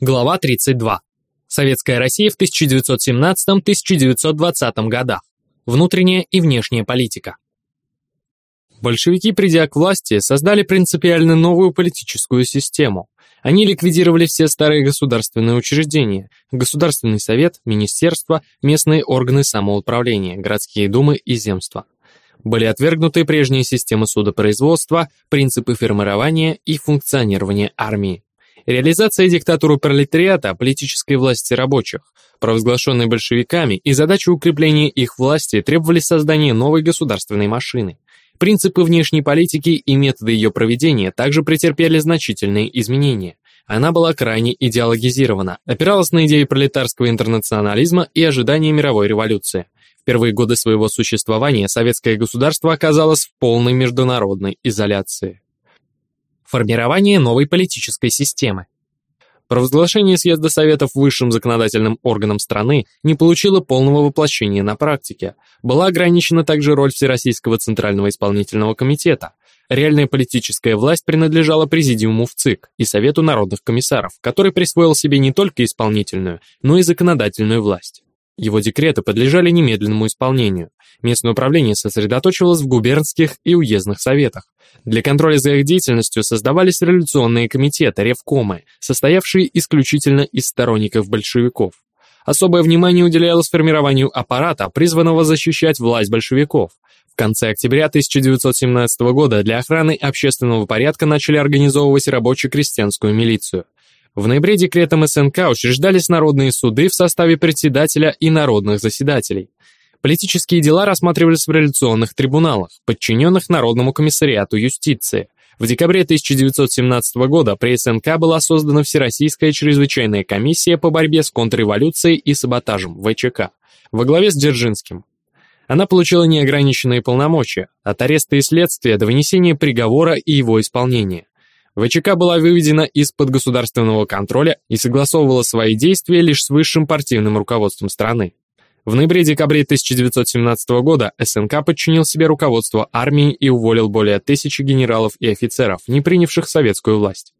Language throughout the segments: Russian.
Глава 32. Советская Россия в 1917-1920 годах. Внутренняя и внешняя политика. Большевики, придя к власти, создали принципиально новую политическую систему. Они ликвидировали все старые государственные учреждения – Государственный совет, министерства, местные органы самоуправления, городские думы и земства. Были отвергнуты прежние системы судопроизводства, принципы формирования и функционирования армии. Реализация диктатуры пролетариата, политической власти рабочих, провозглашенной большевиками, и задача укрепления их власти требовали создания новой государственной машины. Принципы внешней политики и методы ее проведения также претерпели значительные изменения. Она была крайне идеологизирована, опиралась на идеи пролетарского интернационализма и ожидания мировой революции. В первые годы своего существования советское государство оказалось в полной международной изоляции. Формирование новой политической системы. Провозглашение съезда Советов высшим законодательным органом страны не получило полного воплощения на практике. Была ограничена также роль Всероссийского Центрального исполнительного комитета. Реальная политическая власть принадлежала Президиуму в ЦИК и Совету народных комиссаров, который присвоил себе не только исполнительную, но и законодательную власть. Его декреты подлежали немедленному исполнению. Местное управление сосредоточивалось в губернских и уездных советах. Для контроля за их деятельностью создавались революционные комитеты, ревкомы, состоявшие исключительно из сторонников большевиков. Особое внимание уделялось формированию аппарата, призванного защищать власть большевиков. В конце октября 1917 года для охраны общественного порядка начали организовывать рабоче-крестьянскую милицию. В ноябре декретом СНК учреждались народные суды в составе председателя и народных заседателей. Политические дела рассматривались в революционных трибуналах, подчиненных Народному комиссариату юстиции. В декабре 1917 года при СНК была создана Всероссийская чрезвычайная комиссия по борьбе с контрреволюцией и саботажем, ВЧК, во главе с Дзержинским. Она получила неограниченные полномочия, от ареста и следствия до вынесения приговора и его исполнения. ВЧК была выведена из-под государственного контроля и согласовывала свои действия лишь с высшим партийным руководством страны. В ноябре-декабре 1917 года СНК подчинил себе руководство армии и уволил более тысячи генералов и офицеров, не принявших советскую власть.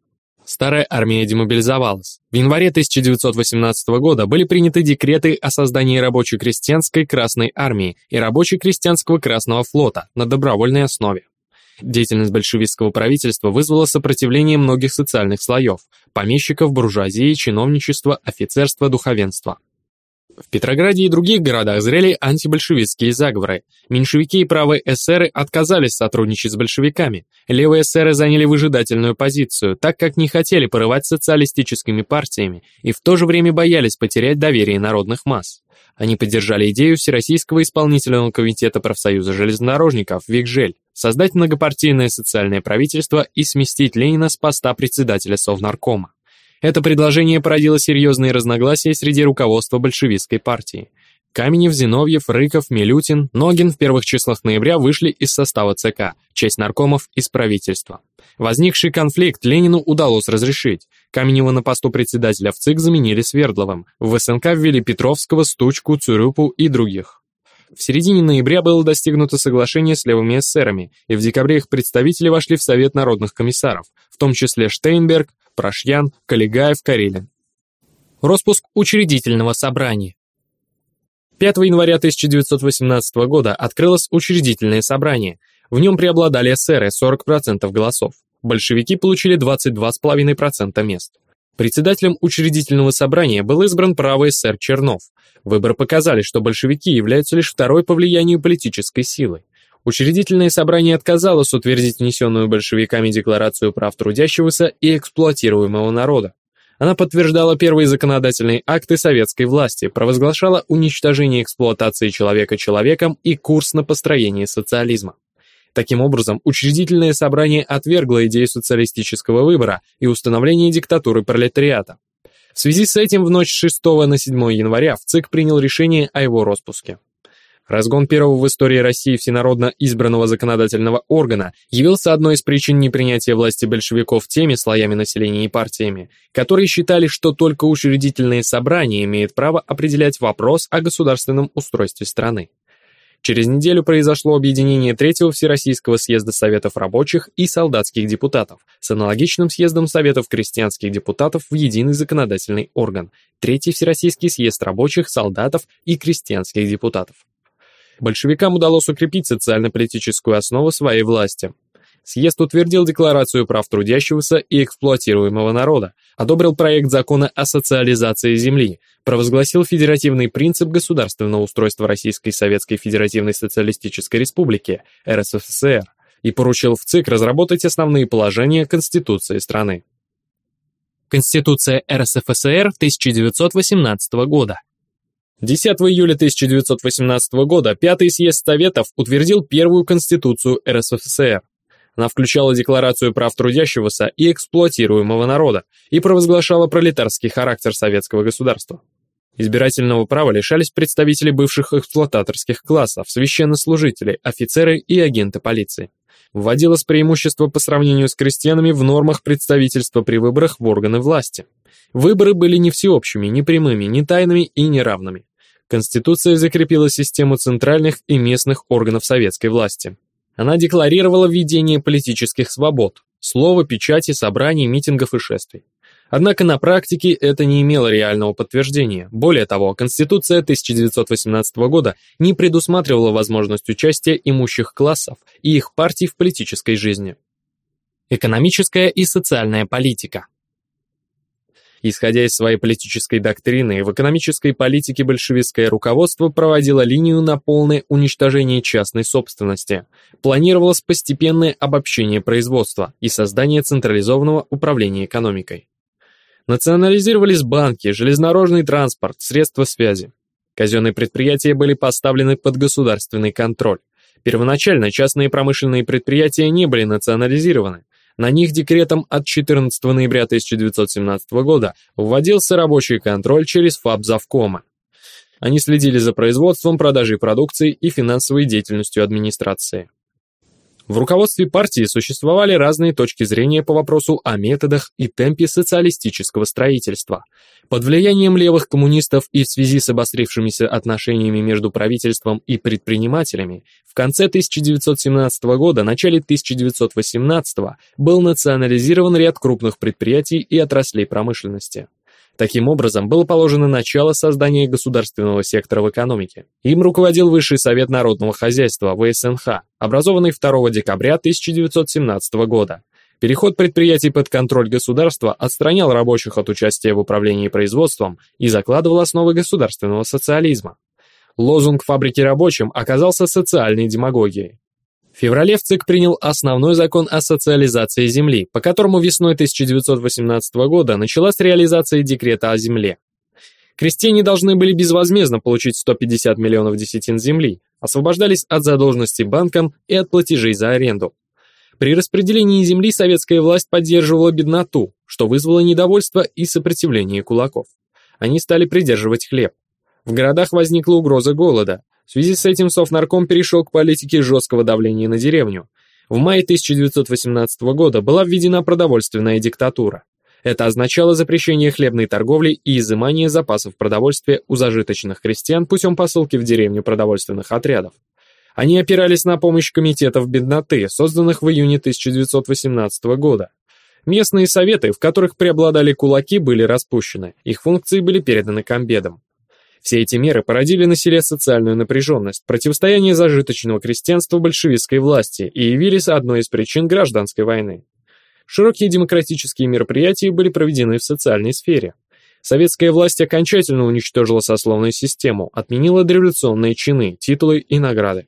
Старая армия демобилизовалась. В январе 1918 года были приняты декреты о создании рабочей крестьянской Красной армии и рабочей крестьянского Красного флота на добровольной основе. Деятельность большевистского правительства вызвала сопротивление многих социальных слоев – помещиков, буржуазии, чиновничества, офицерства, духовенства. В Петрограде и других городах зрели антибольшевистские заговоры. Меньшевики и правые эсеры отказались сотрудничать с большевиками. Левые эсеры заняли выжидательную позицию, так как не хотели порывать социалистическими партиями и в то же время боялись потерять доверие народных масс. Они поддержали идею Всероссийского исполнительного комитета профсоюза железнодорожников «Викжель» создать многопартийное социальное правительство и сместить Ленина с поста председателя Совнаркома. Это предложение породило серьезные разногласия среди руководства большевистской партии. Каменев, Зиновьев, Рыков, Милютин, Ногин в первых числах ноября вышли из состава ЦК, часть наркомов из правительства. Возникший конфликт Ленину удалось разрешить. Каменева на посту председателя в ЦИК заменили Свердловым. В СНК ввели Петровского, Стучку, Цурюпу и других. В середине ноября было достигнуто соглашение с левыми эсерами, и в декабре их представители вошли в Совет народных комиссаров, в том числе Штейнберг, Прошьян, Калигаев, Карелин. Роспуск учредительного собрания. 5 января 1918 года открылось учредительное собрание. В нем преобладали эсеры 40% голосов. Большевики получили 22,5% мест. Председателем учредительного собрания был избран правый эсер Чернов. Выборы показали, что большевики являются лишь второй по влиянию политической силой. Учредительное собрание отказалось утвердить внесенную большевиками Декларацию прав трудящегося и эксплуатируемого народа. Она подтверждала первые законодательные акты советской власти, провозглашала уничтожение эксплуатации человека человеком и курс на построение социализма. Таким образом, учредительное собрание отвергло идею социалистического выбора и установления диктатуры пролетариата. В связи с этим в ночь с 6 на 7 января в ЦИК принял решение о его распуске. Разгон первого в истории России всенародно избранного законодательного органа явился одной из причин непринятия власти большевиков теми слоями населения и партиями, которые считали, что только учредительное собрание имеет право определять вопрос о государственном устройстве страны. Через неделю произошло объединение Третьего Всероссийского съезда Советов рабочих и солдатских депутатов с аналогичным съездом Советов крестьянских депутатов в единый законодательный орган – Третий Всероссийский съезд рабочих, солдатов и крестьянских депутатов. Большевикам удалось укрепить социально-политическую основу своей власти. Съезд утвердил Декларацию прав трудящегося и эксплуатируемого народа, одобрил проект закона о социализации земли, провозгласил федеративный принцип государственного устройства Российской Советской Федеративной Социалистической Республики, РСФСР, и поручил в ЦИК разработать основные положения Конституции страны. Конституция РСФСР 1918 года. 10 июля 1918 года Пятый съезд Советов утвердил первую Конституцию РСФСР. Она включала Декларацию прав трудящегося и эксплуатируемого народа и провозглашала пролетарский характер советского государства. Избирательного права лишались представители бывших эксплуататорских классов, священнослужители, офицеры и агенты полиции. Вводилось преимущество по сравнению с крестьянами в нормах представительства при выборах в органы власти. Выборы были не всеобщими, не прямыми, не тайными и не равными. Конституция закрепила систему центральных и местных органов советской власти. Она декларировала введение политических свобод – слова, печати, собраний, митингов и шествий. Однако на практике это не имело реального подтверждения. Более того, Конституция 1918 года не предусматривала возможность участия имущих классов и их партий в политической жизни. Экономическая и социальная политика Исходя из своей политической доктрины, в экономической политике большевистское руководство проводило линию на полное уничтожение частной собственности. Планировалось постепенное обобщение производства и создание централизованного управления экономикой. Национализировались банки, железнодорожный транспорт, средства связи. Казенные предприятия были поставлены под государственный контроль. Первоначально частные промышленные предприятия не были национализированы, на них декретом от 14 ноября 1917 года вводился рабочий контроль через ФАБ Завкома. Они следили за производством, продажей продукции и финансовой деятельностью администрации. В руководстве партии существовали разные точки зрения по вопросу о методах и темпе социалистического строительства. Под влиянием левых коммунистов и в связи с обострившимися отношениями между правительством и предпринимателями, в конце 1917 года, начале 1918 был национализирован ряд крупных предприятий и отраслей промышленности. Таким образом, было положено начало создания государственного сектора в экономике. Им руководил Высший совет народного хозяйства, ВСНХ, образованный 2 декабря 1917 года. Переход предприятий под контроль государства отстранял рабочих от участия в управлении производством и закладывал основы государственного социализма. Лозунг «фабрики рабочим» оказался социальной демагогией. Феврале в ЦИК принял основной закон о социализации земли, по которому весной 1918 года началась реализация декрета о земле. Крестьяне должны были безвозмездно получить 150 миллионов десятин земли, освобождались от задолженности банкам и от платежей за аренду. При распределении земли советская власть поддерживала бедноту, что вызвало недовольство и сопротивление кулаков. Они стали придерживать хлеб. В городах возникла угроза голода, в связи с этим Совнарком перешел к политике жесткого давления на деревню. В мае 1918 года была введена продовольственная диктатура. Это означало запрещение хлебной торговли и изымание запасов продовольствия у зажиточных крестьян путем посылки в деревню продовольственных отрядов. Они опирались на помощь комитетов бедноты, созданных в июне 1918 года. Местные советы, в которых преобладали кулаки, были распущены, их функции были переданы комбедам. Все эти меры породили на селе социальную напряженность, противостояние зажиточного крестьянства большевистской власти и явились одной из причин гражданской войны. Широкие демократические мероприятия были проведены в социальной сфере. Советская власть окончательно уничтожила сословную систему, отменила дореволюционные чины, титулы и награды.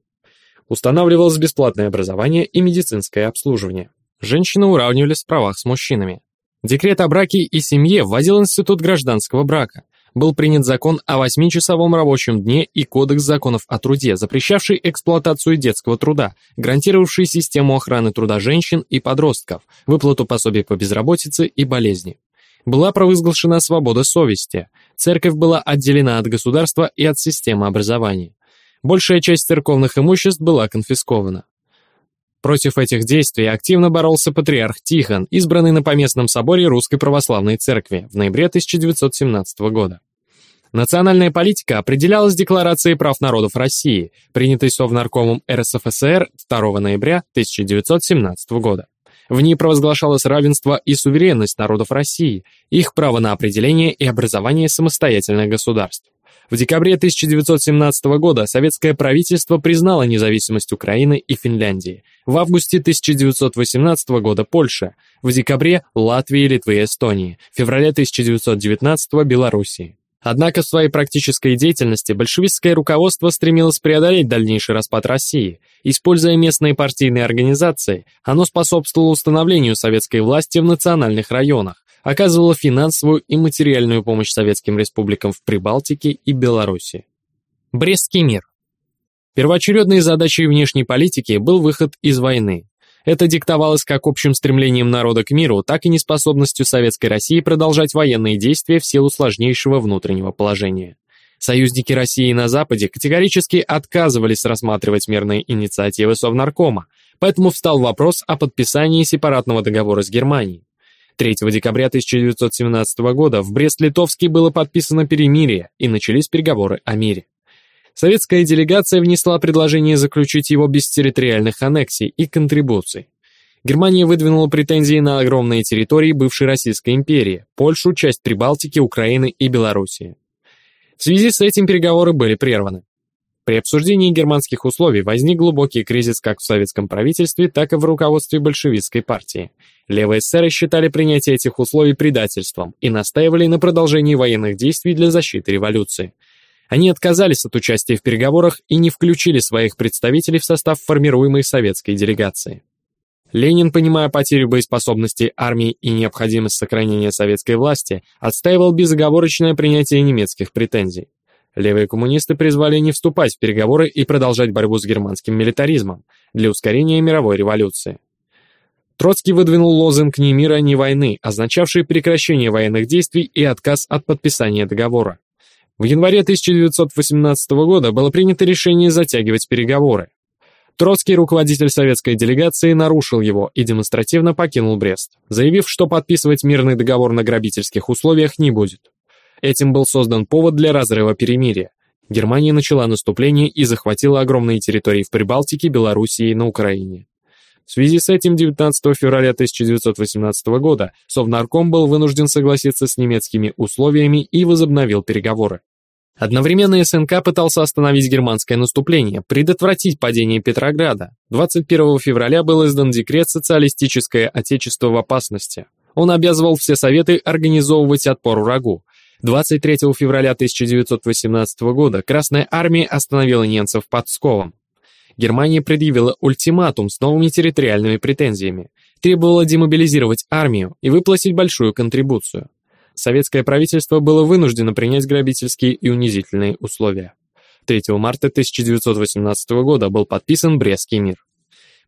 Устанавливалось бесплатное образование и медицинское обслуживание. Женщины уравнивались в правах с мужчинами. Декрет о браке и семье вводил институт гражданского брака – был принят закон о 8-часовом рабочем дне и Кодекс законов о труде, запрещавший эксплуатацию детского труда, гарантировавший систему охраны труда женщин и подростков, выплату пособий по безработице и болезни. Была провозглашена свобода совести, церковь была отделена от государства и от системы образования. Большая часть церковных имуществ была конфискована. Против этих действий активно боролся патриарх Тихон, избранный на Поместном соборе Русской Православной Церкви в ноябре 1917 года. Национальная политика определялась Декларацией прав народов России, принятой Совнаркомом РСФСР 2 ноября 1917 года. В ней провозглашалось равенство и суверенность народов России, их право на определение и образование самостоятельных государств. В декабре 1917 года советское правительство признало независимость Украины и Финляндии. В августе 1918 года Польша. В декабре Латвии, Литвы и Эстонии. В феврале 1919 Белоруссии. Однако в своей практической деятельности большевистское руководство стремилось преодолеть дальнейший распад России. Используя местные партийные организации, оно способствовало установлению советской власти в национальных районах, оказывало финансовую и материальную помощь советским республикам в Прибалтике и Беларуси. Брестский мир. Первоочередной задачей внешней политики был выход из войны. Это диктовалось как общим стремлением народа к миру, так и неспособностью Советской России продолжать военные действия в силу сложнейшего внутреннего положения. Союзники России на Западе категорически отказывались рассматривать мирные инициативы Совнаркома, поэтому встал вопрос о подписании сепаратного договора с Германией. 3 декабря 1917 года в Брест-Литовске было подписано перемирие и начались переговоры о мире. Советская делегация внесла предложение заключить его без территориальных аннексий и контрибуций. Германия выдвинула претензии на огромные территории бывшей Российской империи, Польшу, часть Прибалтики, Украины и Белоруссии. В связи с этим переговоры были прерваны. При обсуждении германских условий возник глубокий кризис как в советском правительстве, так и в руководстве большевистской партии. Левые эсеры считали принятие этих условий предательством и настаивали на продолжении военных действий для защиты революции. Они отказались от участия в переговорах и не включили своих представителей в состав формируемой советской делегации. Ленин, понимая потерю боеспособности армии и необходимость сохранения советской власти, отстаивал безоговорочное принятие немецких претензий. Левые коммунисты призвали не вступать в переговоры и продолжать борьбу с германским милитаризмом для ускорения мировой революции. Троцкий выдвинул лозунг «Ни мира, ни войны», означавший прекращение военных действий и отказ от подписания договора. В январе 1918 года было принято решение затягивать переговоры. Троцкий, руководитель советской делегации, нарушил его и демонстративно покинул Брест, заявив, что подписывать мирный договор на грабительских условиях не будет. Этим был создан повод для разрыва перемирия. Германия начала наступление и захватила огромные территории в Прибалтике, Белоруссии и на Украине. В связи с этим 19 февраля 1918 года Совнарком был вынужден согласиться с немецкими условиями и возобновил переговоры. Одновременно СНК пытался остановить германское наступление, предотвратить падение Петрограда. 21 февраля был издан декрет «Социалистическое отечество в опасности». Он обязывал все советы организовывать отпор врагу. 23 февраля 1918 года Красная Армия остановила немцев под Псковом. Германия предъявила ультиматум с новыми территориальными претензиями, требовала демобилизировать армию и выплатить большую контрибуцию. Советское правительство было вынуждено принять грабительские и унизительные условия. 3 марта 1918 года был подписан Брестский мир.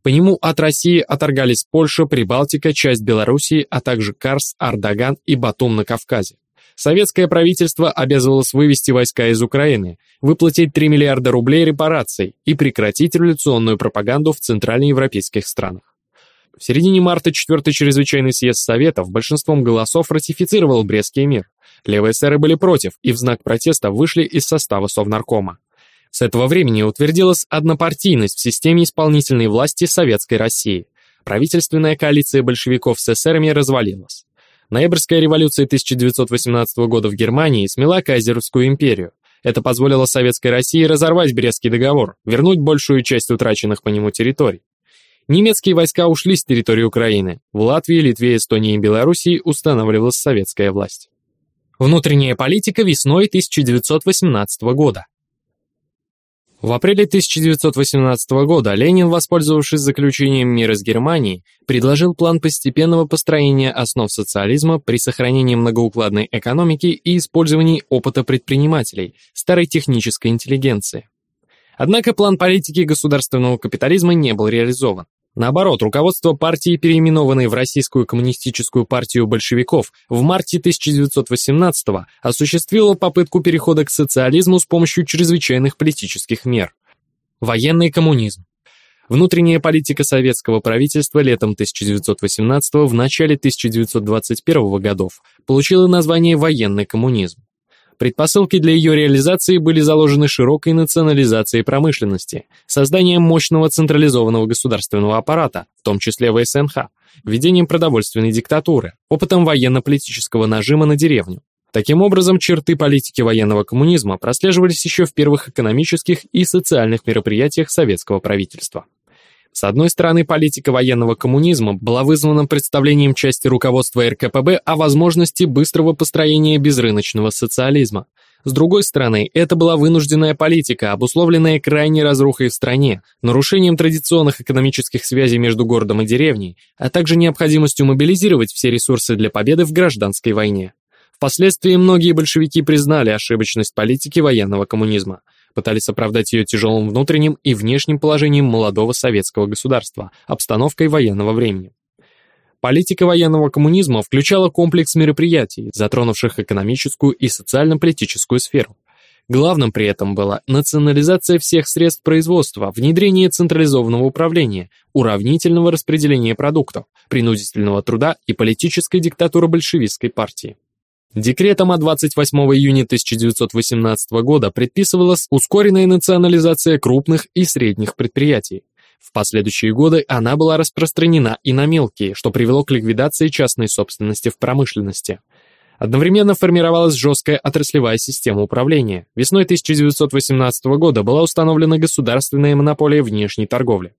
По нему от России оторгались Польша, Прибалтика, часть Белоруссии, а также Карс, Ардаган и Батум на Кавказе. Советское правительство обязывалось вывести войска из Украины, выплатить 3 миллиарда рублей репараций и прекратить революционную пропаганду в центральноевропейских странах. В середине марта 4-й чрезвычайный съезд Советов большинством голосов ратифицировал Брестский мир. Левые эсеры были против и в знак протеста вышли из состава Совнаркома. С этого времени утвердилась однопартийность в системе исполнительной власти Советской России. Правительственная коалиция большевиков с эсерами развалилась. Ноябрьская революция 1918 года в Германии смела Кайзеровскую империю. Это позволило Советской России разорвать Брестский договор, вернуть большую часть утраченных по нему территорий. Немецкие войска ушли с территории Украины. В Латвии, Литве, Эстонии и Белоруссии устанавливалась советская власть. Внутренняя политика весной 1918 года. В апреле 1918 года Ленин, воспользовавшись заключением мира с Германией, предложил план постепенного построения основ социализма при сохранении многоукладной экономики и использовании опыта предпринимателей, старой технической интеллигенции. Однако план политики государственного капитализма не был реализован. Наоборот, руководство партии, переименованной в Российскую коммунистическую партию большевиков, в марте 1918-го осуществило попытку перехода к социализму с помощью чрезвычайных политических мер. Военный коммунизм. Внутренняя политика советского правительства летом 1918 в начале 1921 годов получила название «военный коммунизм». Предпосылки для ее реализации были заложены широкой национализацией промышленности, созданием мощного централизованного государственного аппарата, в том числе ВСНХ, введением продовольственной диктатуры, опытом военно-политического нажима на деревню. Таким образом, черты политики военного коммунизма прослеживались еще в первых экономических и социальных мероприятиях советского правительства. С одной стороны, политика военного коммунизма была вызвана представлением части руководства РКПБ о возможности быстрого построения безрыночного социализма. С другой стороны, это была вынужденная политика, обусловленная крайней разрухой в стране, нарушением традиционных экономических связей между городом и деревней, а также необходимостью мобилизировать все ресурсы для победы в гражданской войне. Впоследствии многие большевики признали ошибочность политики военного коммунизма, пытались оправдать ее тяжелым внутренним и внешним положением молодого советского государства, обстановкой военного времени. Политика военного коммунизма включала комплекс мероприятий, затронувших экономическую и социально-политическую сферу. Главным при этом была национализация всех средств производства, внедрение централизованного управления, уравнительного распределения продуктов, принудительного труда и политической диктатуры большевистской партии. Декретом от 28 июня 1918 года предписывалась ускоренная национализация крупных и средних предприятий. В последующие годы она была распространена и на мелкие, что привело к ликвидации частной собственности в промышленности. Одновременно формировалась жесткая отраслевая система управления. Весной 1918 года была установлена государственная монополия внешней торговли.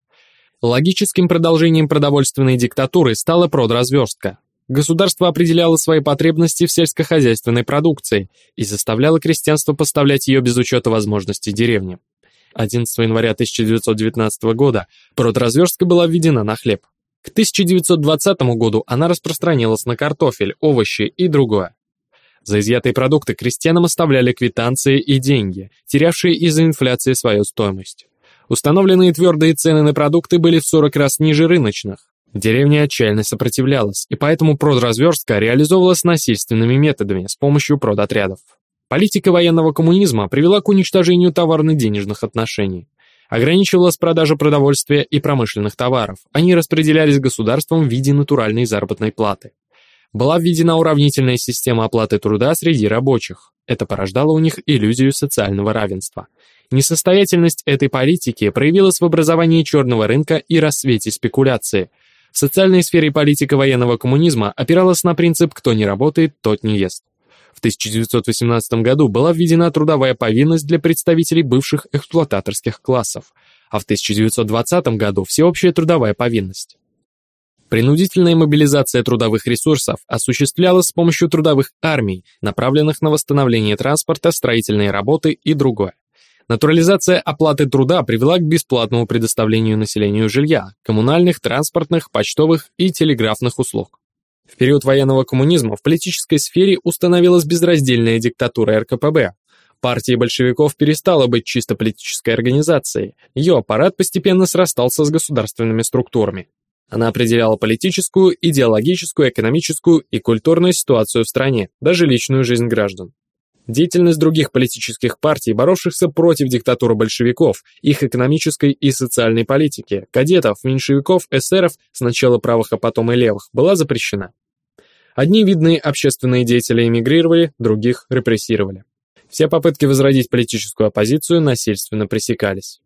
Логическим продолжением продовольственной диктатуры стала продразверстка. Государство определяло свои потребности в сельскохозяйственной продукции и заставляло крестьянство поставлять ее без учета возможностей деревни. 11 января 1919 года продразверстка была введена на хлеб. К 1920 году она распространилась на картофель, овощи и другое. За изъятые продукты крестьянам оставляли квитанции и деньги, терявшие из-за инфляции свою стоимость. Установленные твердые цены на продукты были в 40 раз ниже рыночных. Деревня отчаянно сопротивлялась, и поэтому продразверстка реализовывалась насильственными методами с помощью продотрядов. Политика военного коммунизма привела к уничтожению товарно-денежных отношений. Ограничивалась продажа продовольствия и промышленных товаров, они распределялись государством в виде натуральной заработной платы. Была введена уравнительная система оплаты труда среди рабочих. Это порождало у них иллюзию социального равенства. Несостоятельность этой политики проявилась в образовании черного рынка и рассвете спекуляции, в социальной сфере политика военного коммунизма опиралась на принцип «кто не работает, тот не ест». В 1918 году была введена трудовая повинность для представителей бывших эксплуататорских классов, а в 1920 году всеобщая трудовая повинность. Принудительная мобилизация трудовых ресурсов осуществлялась с помощью трудовых армий, направленных на восстановление транспорта, строительные работы и другое. Натурализация оплаты труда привела к бесплатному предоставлению населению жилья, коммунальных, транспортных, почтовых и телеграфных услуг. В период военного коммунизма в политической сфере установилась безраздельная диктатура РКПБ. Партия большевиков перестала быть чисто политической организацией, ее аппарат постепенно срастался с государственными структурами. Она определяла политическую, идеологическую, экономическую и культурную ситуацию в стране, даже личную жизнь граждан. Деятельность других политических партий, боровшихся против диктатуры большевиков, их экономической и социальной политики, кадетов, меньшевиков, эсеров, сначала правых, а потом и левых, была запрещена. Одни видные общественные деятели эмигрировали, других репрессировали. Все попытки возродить политическую оппозицию насильственно пресекались.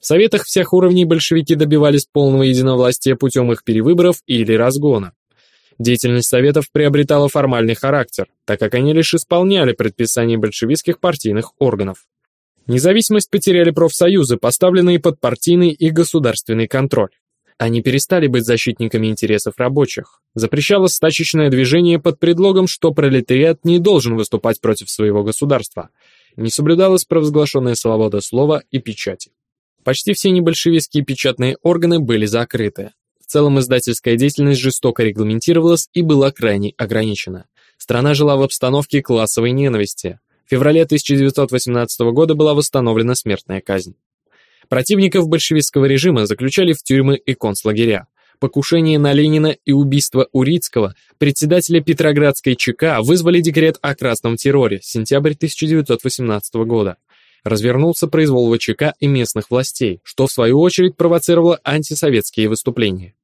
В советах всех уровней большевики добивались полного единовластия путем их перевыборов или разгона. Деятельность Советов приобретала формальный характер, так как они лишь исполняли предписания большевистских партийных органов. Независимость потеряли профсоюзы, поставленные под партийный и государственный контроль. Они перестали быть защитниками интересов рабочих. Запрещалось стачечное движение под предлогом, что пролетариат не должен выступать против своего государства. Не соблюдалась провозглашенная свобода слова и печати. Почти все небольшевистские печатные органы были закрыты. Целом издательская деятельность жестоко регламентировалась и была крайне ограничена. Страна жила в обстановке классовой ненависти. В феврале 1918 года была восстановлена смертная казнь. Противников большевистского режима заключали в тюрьмы и концлагеря. Покушение на Ленина и убийство Урицкого, председателя Петроградской ЧК, вызвали декрет о красном терроре, сентябрь 1918 года. Развернулся произвол ВЧК и местных властей, что в свою очередь провоцировало антисоветские выступления.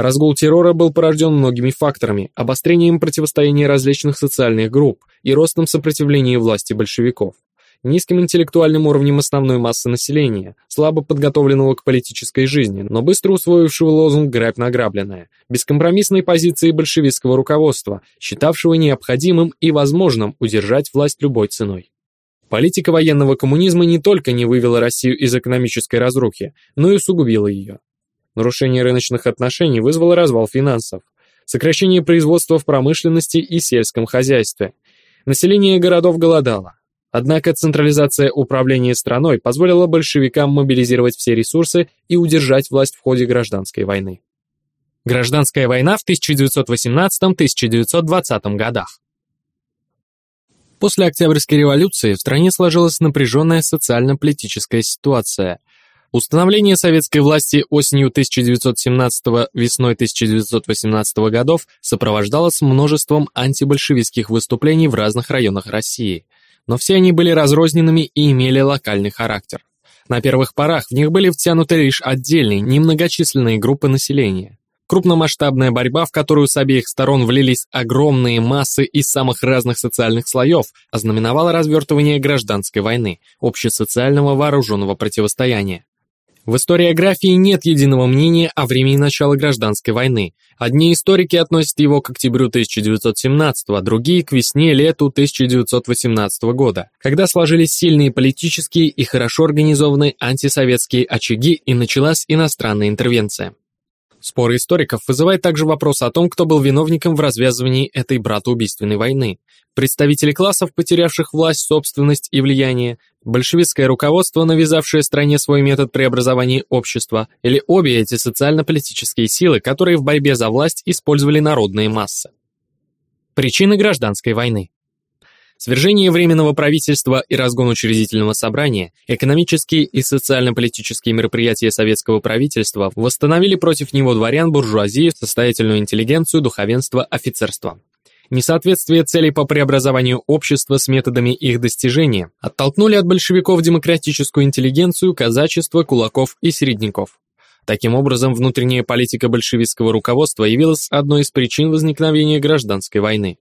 Разгул террора был порожден многими факторами, обострением противостояния различных социальных групп, и ростом сопротивления власти большевиков низким интеллектуальным уровнем основной массы населения, слабо подготовленного к политической жизни, но быстро усвоившего лозунг «грабь награбленное», бескомпромиссной позиции большевистского руководства, считавшего необходимым и возможным удержать власть любой ценой. Политика военного коммунизма не только не вывела Россию из экономической разрухи, но и усугубила ее. Нарушение рыночных отношений вызвало развал финансов, сокращение производства в промышленности и сельском хозяйстве. Население городов голодало, Однако централизация управления страной позволила большевикам мобилизировать все ресурсы и удержать власть в ходе гражданской войны. Гражданская война в 1918-1920 годах. После Октябрьской революции в стране сложилась напряженная социально-политическая ситуация. Установление советской власти осенью 1917 весной 1918 годов сопровождалось множеством антибольшевистских выступлений в разных районах России – но все они были разрозненными и имели локальный характер. На первых порах в них были втянуты лишь отдельные, немногочисленные группы населения. Крупномасштабная борьба, в которую с обеих сторон влились огромные массы из самых разных социальных слоев, ознаменовала развертывание гражданской войны, общесоциального вооруженного противостояния. В историографии нет единого мнения о времени начала гражданской войны. Одни историки относят его к октябрю 1917, а другие к весне-лету 1918 года, когда сложились сильные политические и хорошо организованные антисоветские очаги и началась иностранная интервенция. Споры историков вызывает также вопрос о том, кто был виновником в развязывании этой братоубийственной войны. Представители классов, потерявших власть, собственность и влияние, большевистское руководство, навязавшее стране свой метод преобразования общества, или обе эти социально-политические силы, которые в борьбе за власть использовали народные массы. Причины гражданской войны. Свержение Временного правительства и разгон учредительного собрания, экономические и социально-политические мероприятия советского правительства восстановили против него дворян, буржуазию, состоятельную интеллигенцию, духовенство, офицерство. Несоответствие целей по преобразованию общества с методами их достижения оттолкнули от большевиков демократическую интеллигенцию, казачество, кулаков и середняков. Таким образом, внутренняя политика большевистского руководства явилась одной из причин возникновения гражданской войны.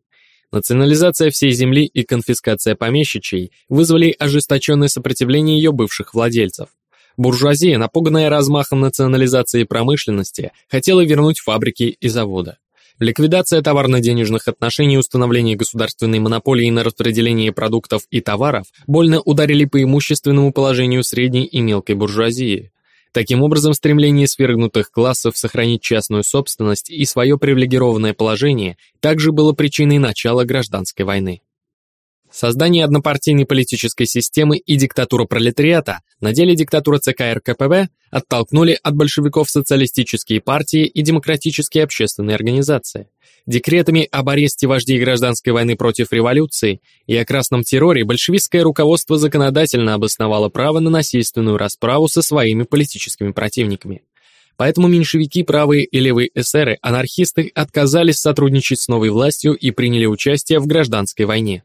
Национализация всей земли и конфискация помещичьей вызвали ожесточенное сопротивление ее бывших владельцев. Буржуазия, напуганная размахом национализации промышленности, хотела вернуть фабрики и заводы. Ликвидация товарно-денежных отношений и установление государственной монополии на распределение продуктов и товаров больно ударили по имущественному положению средней и мелкой буржуазии. Таким образом, стремление свергнутых классов сохранить частную собственность и свое привилегированное положение также было причиной начала гражданской войны. Создание однопартийной политической системы и диктатура пролетариата, на деле диктатура ЦК РКПБ, оттолкнули от большевиков социалистические партии и демократические общественные организации. Декретами об аресте вождей гражданской войны против революции и о красном терроре большевистское руководство законодательно обосновало право на насильственную расправу со своими политическими противниками. Поэтому меньшевики, правые и левые эсеры, анархисты отказались сотрудничать с новой властью и приняли участие в гражданской войне.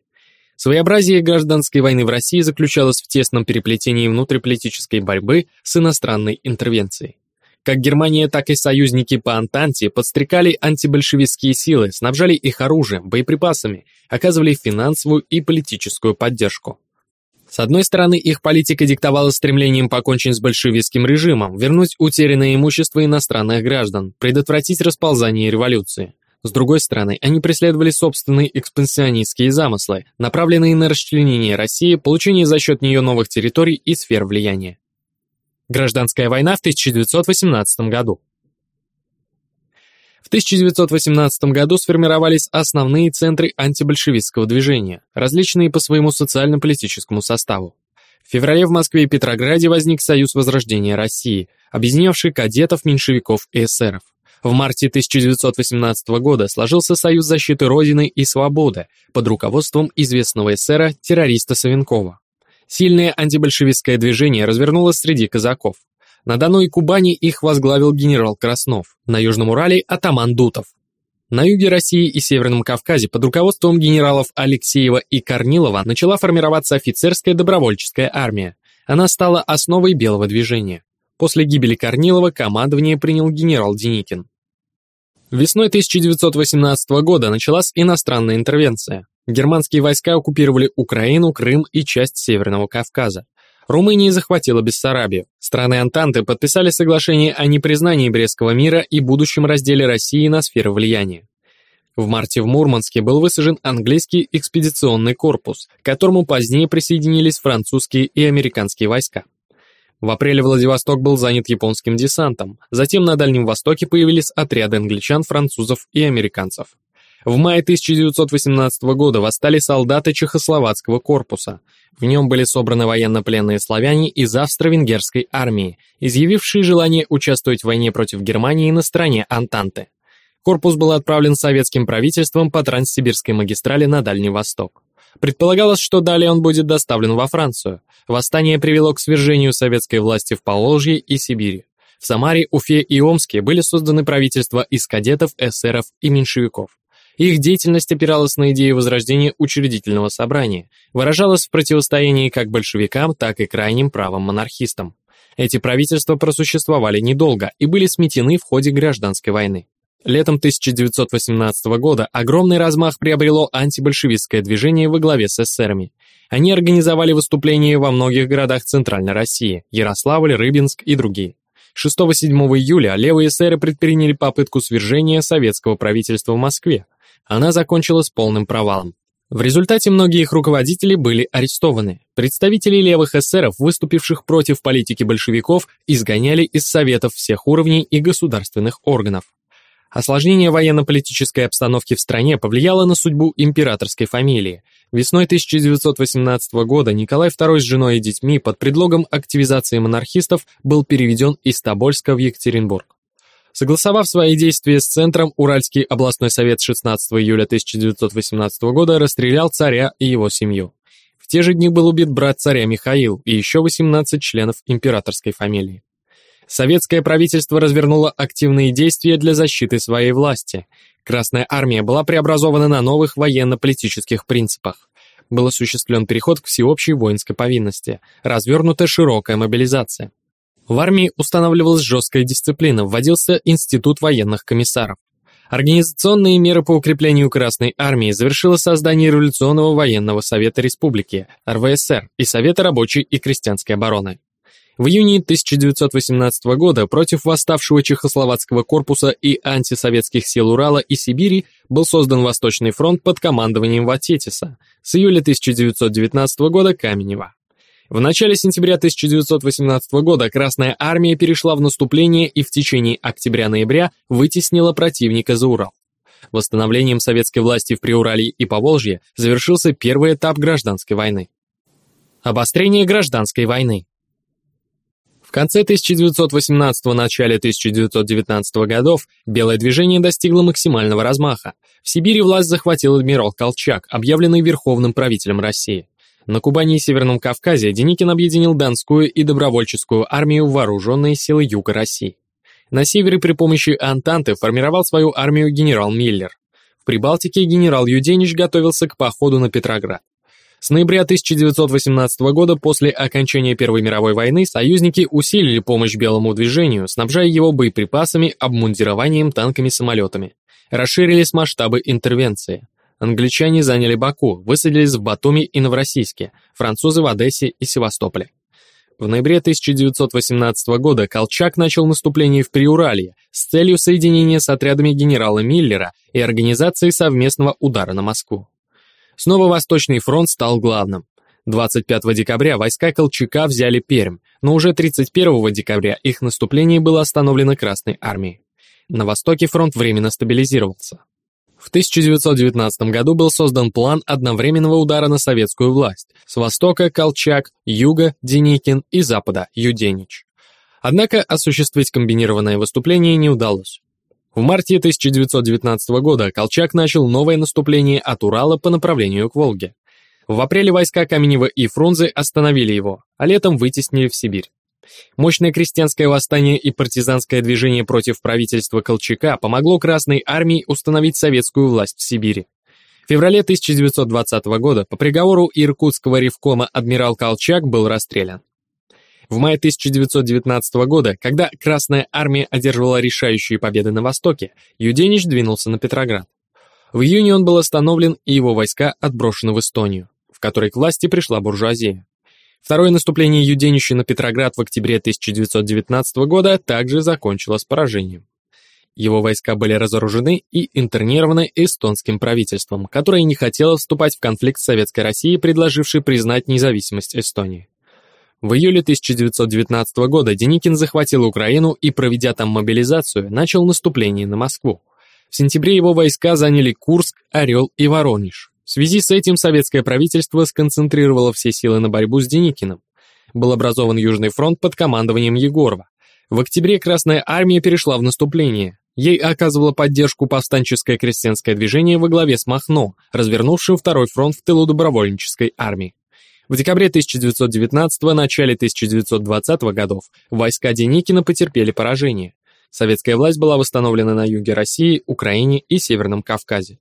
Своеобразие гражданской войны в России заключалось в тесном переплетении внутриполитической борьбы с иностранной интервенцией. Как Германия, так и союзники по Антанте подстрекали антибольшевистские силы, снабжали их оружием, боеприпасами, оказывали финансовую и политическую поддержку. С одной стороны, их политика диктовала стремлением покончить с большевистским режимом, вернуть утерянное имущество иностранных граждан, предотвратить расползание революции. С другой стороны, они преследовали собственные экспансионистские замыслы, направленные на расчленение России, получение за счет нее новых территорий и сфер влияния. Гражданская война в 1918 году. В 1918 году сформировались основные центры антибольшевистского движения, различные по своему социально-политическому составу. В феврале в Москве и Петрограде возник Союз Возрождения России, объединявший кадетов, меньшевиков и эсеров. В марте 1918 года сложился Союз защиты Родины и Свободы под руководством известного эсера террориста Савенкова. Сильное антибольшевистское движение развернулось среди казаков. На Дону и Кубани их возглавил генерал Краснов, на Южном Урале – атаман Дутов. На юге России и Северном Кавказе под руководством генералов Алексеева и Корнилова начала формироваться офицерская добровольческая армия. Она стала основой белого движения. После гибели Корнилова командование принял генерал Деникин. Весной 1918 года началась иностранная интервенция. Германские войска оккупировали Украину, Крым и часть Северного Кавказа. Румыния захватила Бессарабию. Страны Антанты подписали соглашение о непризнании Брестского мира и будущем разделе России на сферы влияния. В марте в Мурманске был высажен английский экспедиционный корпус, к которому позднее присоединились французские и американские войска. В апреле Владивосток был занят японским десантом, затем на Дальнем Востоке появились отряды англичан, французов и американцев. В мае 1918 года восстали солдаты Чехословацкого корпуса. В нем были собраны военнопленные славяне из австро-венгерской армии, изъявившие желание участвовать в войне против Германии на стороне Антанты. Корпус был отправлен советским правительством по Транссибирской магистрали на Дальний Восток. Предполагалось, что далее он будет доставлен во Францию. Восстание привело к свержению советской власти в Поволжье и Сибири. В Самаре, Уфе и Омске были созданы правительства из кадетов, эсеров и меньшевиков. Их деятельность опиралась на идеи возрождения учредительного собрания, выражалась в противостоянии как большевикам, так и крайним правым монархистам. Эти правительства просуществовали недолго и были сметены в ходе гражданской войны. Летом 1918 года огромный размах приобрело антибольшевистское движение во главе с эсерами. Они организовали выступления во многих городах Центральной России – Ярославль, Рыбинск и другие. 6-7 июля левые эсеры предприняли попытку свержения советского правительства в Москве, она закончилась полным провалом. В результате многие их руководители были арестованы. Представители левых эсеров, выступивших против политики большевиков, изгоняли из советов всех уровней и государственных органов. Осложнение военно-политической обстановки в стране повлияло на судьбу императорской фамилии. Весной 1918 года Николай II с женой и детьми под предлогом активизации монархистов был переведен из Тобольска в Екатеринбург. Согласовав свои действия с Центром, Уральский областной совет 16 июля 1918 года расстрелял царя и его семью. В те же дни был убит брат царя Михаил и еще 18 членов императорской фамилии. Советское правительство развернуло активные действия для защиты своей власти. Красная армия была преобразована на новых военно-политических принципах. Был осуществлен переход к всеобщей воинской повинности, развернута широкая мобилизация. В армии устанавливалась жесткая дисциплина, вводился институт военных комиссаров. Организационные меры по укреплению Красной армии завершило создание Революционного военного совета республики, РВСР, и Совета рабочей и крестьянской обороны. В июне 1918 года против восставшего Чехословацкого корпуса и антисоветских сил Урала и Сибири был создан Восточный фронт под командованием Ватетиса, с июля 1919 года Каменева. В начале сентября 1918 года Красная Армия перешла в наступление и в течение октября-ноября вытеснила противника за Урал. Восстановлением советской власти в Приуралье и Поволжье завершился первый этап гражданской войны. Обострение гражданской войны. Конце 1918 начале 1919 годов белое движение достигло максимального размаха. В Сибири власть захватил адмирал Колчак, объявленный верховным правителем России. На Кубани и Северном Кавказе Деникин объединил Донскую и Добровольческую армию вооруженные силы Юга России. На севере при помощи Антанты формировал свою армию генерал Миллер. В Прибалтике генерал Юденич готовился к походу на Петроград. С ноября 1918 года после окончания Первой мировой войны союзники усилили помощь белому движению, снабжая его боеприпасами, обмундированием, танками, самолетами. Расширились масштабы интервенции. Англичане заняли Баку, высадились в Батуми и Новороссийске, французы в Одессе и Севастополе. В ноябре 1918 года Колчак начал наступление в Приуралье с целью соединения с отрядами генерала Миллера и организации совместного удара на Москву. Снова Восточный фронт стал главным. 25 декабря войска Колчака взяли Пермь, но уже 31 декабря их наступление было остановлено Красной армией. На востоке фронт временно стабилизировался. В 1919 году был создан план одновременного удара на советскую власть с востока – Колчак, юга – Деникин и запада – Юденич. Однако осуществить комбинированное выступление не удалось. В марте 1919 года Колчак начал новое наступление от Урала по направлению к Волге. В апреле войска Каменева и Фрунзе остановили его, а летом вытеснили в Сибирь. Мощное крестьянское восстание и партизанское движение против правительства Колчака помогло Красной армии установить советскую власть в Сибири. В феврале 1920 года по приговору Иркутского ревкома адмирал Колчак был расстрелян. В мае 1919 года, когда Красная армия одерживала решающие победы на Востоке, Юденич двинулся на Петроград. В июне он был остановлен и его войска отброшены в Эстонию, в которой к власти пришла буржуазия. Второе наступление Юденища на Петроград в октябре 1919 года также закончилось поражением. Его войска были разоружены и интернированы эстонским правительством, которое не хотело вступать в конфликт с Советской Россией, предложившей признать независимость Эстонии. В июле 1919 года Деникин захватил Украину и, проведя там мобилизацию, начал наступление на Москву. В сентябре его войска заняли Курск, Орел и Воронеж. В связи с этим советское правительство сконцентрировало все силы на борьбу с Деникиным. Был образован Южный фронт под командованием Егорова. В октябре Красная армия перешла в наступление. Ей оказывало поддержку повстанческое крестьянское движение во главе с Махно, развернувшим второй фронт в тылу добровольнической армии. В декабре 1919 начале 1920 годов войска Деникина потерпели поражение. Советская власть была восстановлена на юге России, Украине и Северном Кавказе.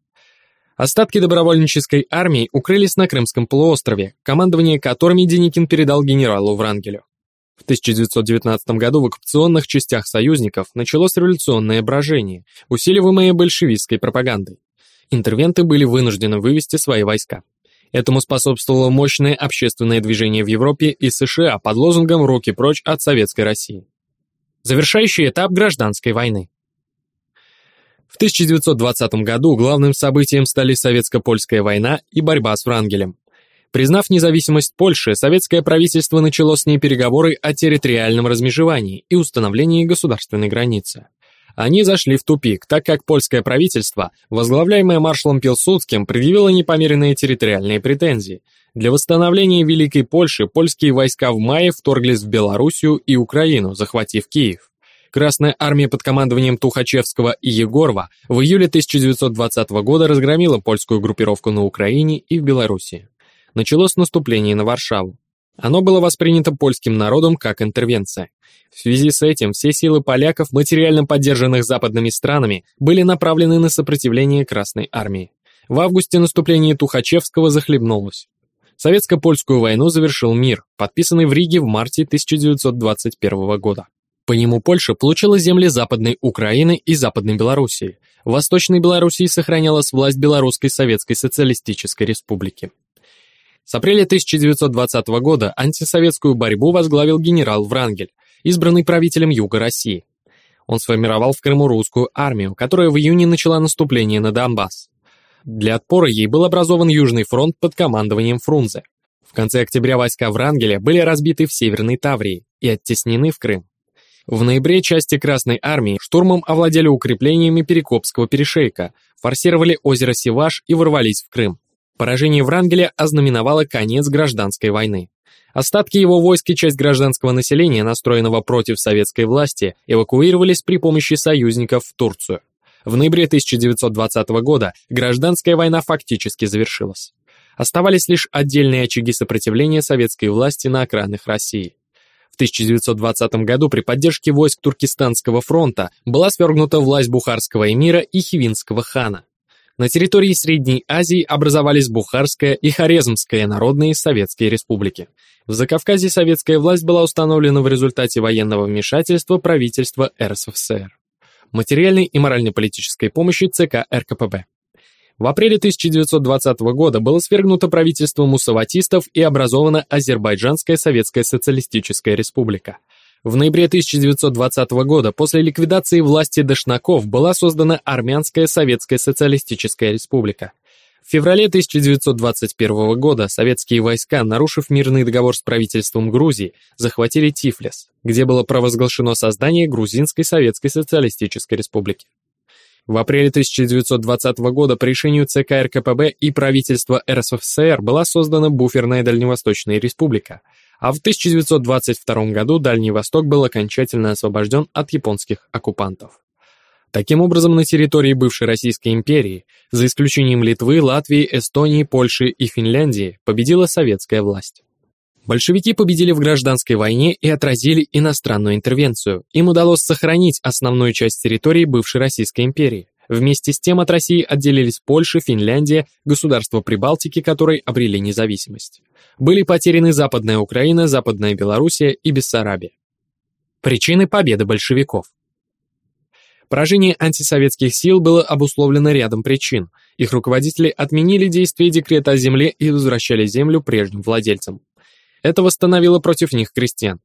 Остатки добровольнической армии укрылись на Крымском полуострове, командование которыми Деникин передал генералу Врангелю. В 1919 году в оккупационных частях союзников началось революционное брожение, усиливаемое большевистской пропагандой. Интервенты были вынуждены вывести свои войска. Этому способствовало мощное общественное движение в Европе и США под лозунгом «Руки прочь от Советской России». Завершающий этап гражданской войны. В 1920 году главным событием стали Советско-Польская война и борьба с Врангелем. Признав независимость Польши, советское правительство начало с ней переговоры о территориальном размежевании и установлении государственной границы. Они зашли в тупик, так как польское правительство, возглавляемое маршалом Пилсудским, предъявило непомеренные территориальные претензии. Для восстановления Великой Польши польские войска в мае вторглись в Белоруссию и Украину, захватив Киев. Красная армия под командованием Тухачевского и Егорова в июле 1920 года разгромила польскую группировку на Украине и в Белоруссии. Началось наступление на Варшаву. Оно было воспринято польским народом как интервенция. В связи с этим все силы поляков, материально поддержанных западными странами, были направлены на сопротивление Красной армии. В августе наступление Тухачевского захлебнулось. Советско-польскую войну завершил мир, подписанный в Риге в марте 1921 года. По нему Польша получила земли Западной Украины и Западной Белоруссии. Восточной Белоруссии сохранялась власть Белорусской Советской Социалистической Республики. С апреля 1920 года антисоветскую борьбу возглавил генерал Врангель, избранный правителем Юга России. Он сформировал в Крыму русскую армию, которая в июне начала наступление на Донбасс. Для отпора ей был образован Южный фронт под командованием Фрунзе. В конце октября войска Врангеля были разбиты в Северной Таврии и оттеснены в Крым. В ноябре части Красной Армии штурмом овладели укреплениями Перекопского перешейка, форсировали озеро Севаш и ворвались в Крым. Поражение Врангеля ознаменовало конец гражданской войны. Остатки его войск и часть гражданского населения, настроенного против советской власти, эвакуировались при помощи союзников в Турцию. В ноябре 1920 года гражданская война фактически завершилась. Оставались лишь отдельные очаги сопротивления советской власти на окраинах России. В 1920 году при поддержке войск Туркестанского фронта была свергнута власть Бухарского эмира и Хивинского хана. На территории Средней Азии образовались Бухарская и Хорезмская народные советские республики. В Закавказье советская власть была установлена в результате военного вмешательства правительства РСФСР, материальной и морально-политической помощи ЦК РКПБ. В апреле 1920 года было свергнуто правительство мусаватистов и образована Азербайджанская Советская Социалистическая Республика. В ноябре 1920 года после ликвидации власти Дашнаков была создана Армянская Советская Социалистическая Республика. В феврале 1921 года советские войска, нарушив мирный договор с правительством Грузии, захватили Тифлис, где было провозглашено создание Грузинской Советской Социалистической Республики. В апреле 1920 года по решению ЦК РКПБ и правительства РСФСР была создана буферная Дальневосточная республика, а в 1922 году Дальний Восток был окончательно освобожден от японских оккупантов. Таким образом, на территории бывшей Российской империи, за исключением Литвы, Латвии, Эстонии, Польши и Финляндии, победила советская власть. Большевики победили в гражданской войне и отразили иностранную интервенцию. Им удалось сохранить основную часть территории бывшей Российской империи. Вместе с тем от России отделились Польша, Финляндия, государства Прибалтики, которые обрели независимость. Были потеряны Западная Украина, Западная Белоруссия и Бессарабия. Причины победы большевиков Поражение антисоветских сил было обусловлено рядом причин. Их руководители отменили действие декрета о земле и возвращали землю прежним владельцам. Это восстановило против них крестьян.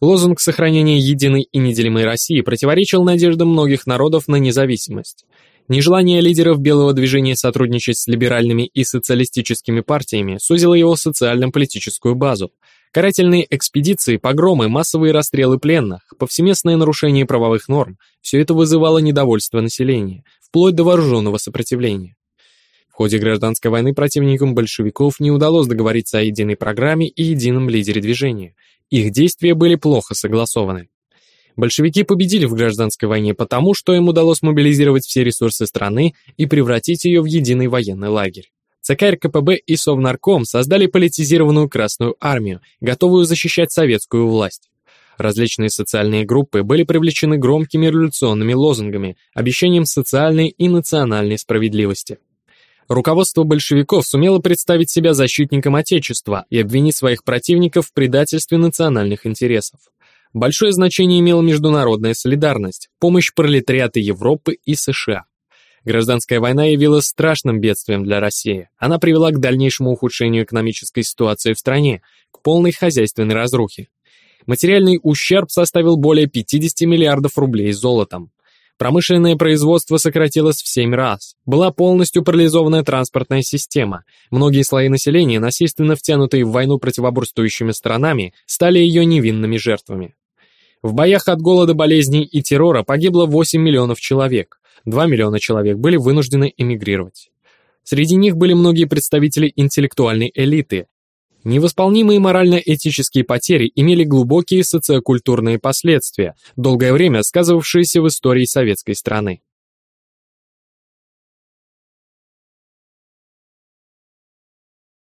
Лозунг сохранения единой и неделимой России противоречил надеждам многих народов на независимость. Нежелание лидеров белого движения сотрудничать с либеральными и социалистическими партиями сузило его социально-политическую базу. Карательные экспедиции, погромы, массовые расстрелы пленных, повсеместное нарушение правовых норм – все это вызывало недовольство населения, вплоть до вооруженного сопротивления. В ходе гражданской войны противникам большевиков не удалось договориться о единой программе и едином лидере движения. Их действия были плохо согласованы. Большевики победили в гражданской войне потому, что им удалось мобилизировать все ресурсы страны и превратить ее в единый военный лагерь. ЦК РКПБ и Совнарком создали политизированную Красную Армию, готовую защищать советскую власть. Различные социальные группы были привлечены громкими революционными лозунгами, обещанием социальной и национальной справедливости. Руководство большевиков сумело представить себя защитником Отечества и обвинить своих противников в предательстве национальных интересов. Большое значение имела международная солидарность, помощь пролетариата Европы и США. Гражданская война явилась страшным бедствием для России. Она привела к дальнейшему ухудшению экономической ситуации в стране, к полной хозяйственной разрухе. Материальный ущерб составил более 50 миллиардов рублей золотом. Промышленное производство сократилось в 7 раз. Была полностью парализованная транспортная система. Многие слои населения, насильственно втянутые в войну противоборствующими сторонами, стали ее невинными жертвами. В боях от голода, болезней и террора погибло 8 миллионов человек. 2 миллиона человек были вынуждены эмигрировать. Среди них были многие представители интеллектуальной элиты. Невосполнимые морально-этические потери имели глубокие социокультурные последствия, долгое время сказывавшиеся в истории советской страны.